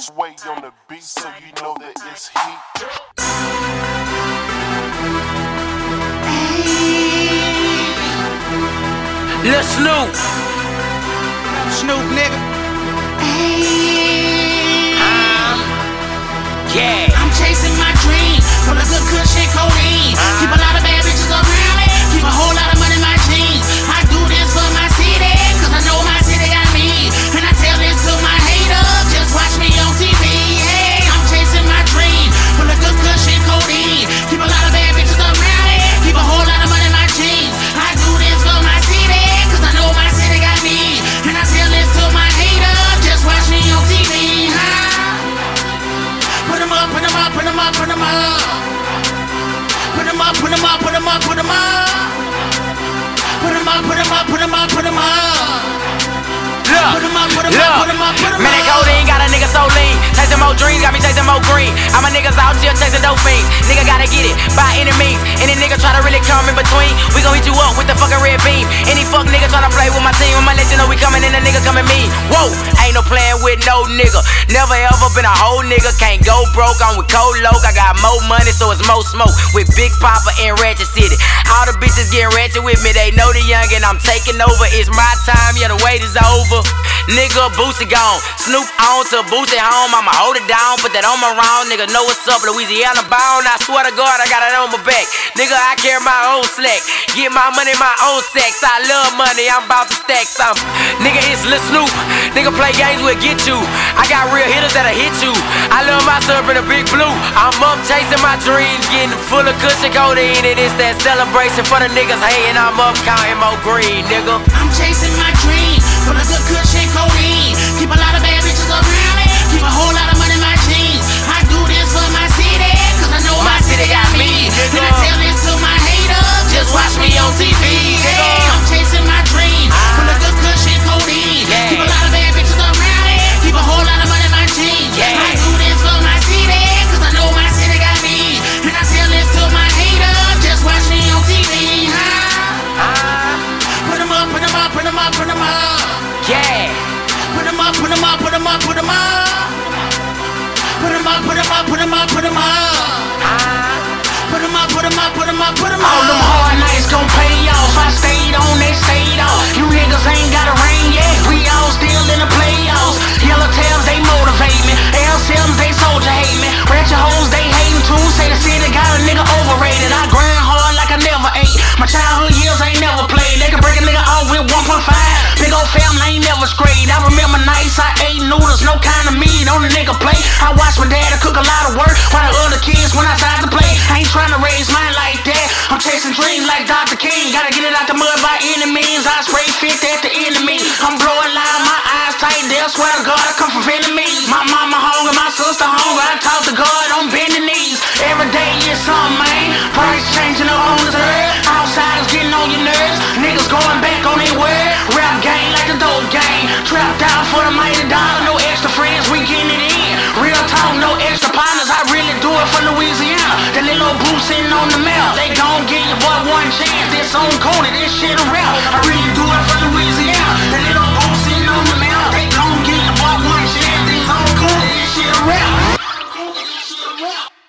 Sway on the beat so you know that it's heat. Lil Snupe, Snupe nigga. yeah. Up, put 'em up, put 'em up, put 'em up. Put 'em up, put 'em up, put 'em up, put 'em up. Look, Put 'em up, put 'em up, look. put 'em up, put 'em Man, that up. codeine got a nigga so lean. Chasing more dreams, got me chasing more green. All my niggas out here chasing dope fiends. Nigga gotta get it by any means. Any nigga try to really come in between, we gon' hit you up with the fucking red beam. Any fuck nigga tryna play with my team, I'ma let you know we coming in, the nigga coming mean. Whoa, ain't no playing with no nigga. Never ever been a whole nigga, can't go broke. I'm with Cold Loke, I got more money, so it's more smoke. With Big Papa in Ratchet City. All the bitches getting ratchet with me, they know the young and I'm taking over. It's my time, yeah, the wait is over. Nigga, Boosie gone. Snupe on to Boosie home. I'ma hold it down, put that on my round. Nigga, know what's up, Louisiana bound. I swear to God, I got it on my back. Nigga, I carry my own slack. Get my money, my own sex. I love money, I'm about to stack some. Nigga, it's Lil Snupe. Nigga, play games, we'll get you. I got real hitters that'll hit you. I love my syrup in a big blue. I'm up chasing my dreams, getting full of cushion codeine. And it's that celebration for the niggas hating. I'm up counting more green, nigga. I'm chasing my dream full of good cushion codeine. Keep a lot of Yeah. Put 'em up, put 'em up, put 'em up, put 'em up. Put 'em up, put 'em up, put 'em up, put 'em up. Put 'em up, put 'em up, put 'em up, put 'em All them hard nights gon' pay off. I stayed on, they stayed off. You niggas ain't got a ring yet. We all still in the playoffs. Yellow tails, they motivate me. L7s, they soldier hate me. Ratchet hoes, they hating too. Say the city got a nigga overrated. I grind hard like I never ate. My childhood Nights I ate noodles, no kind of meat on the nigga plate. I watched my dad cook a lot of work while the other kids went outside to play. I ain't trying to raise mine like that. I'm chasing dreams like Dr. King. Gotta get it out the mud by any means. I spray fit at the enemy. I'm blowing loud, my eyes tight. They'll swear to God I come from enemies. My mama hungry, my sister hungry. I talk to God Trapped out for the mighty dollar. No extra friends, we getting it in. Real talk, no extra partners. I really do it for Louisiana. The little boo sitting on the map. They gon' give your boy one chance. This on coded, this shit a rap. I really do it for Louisiana. The little